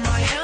my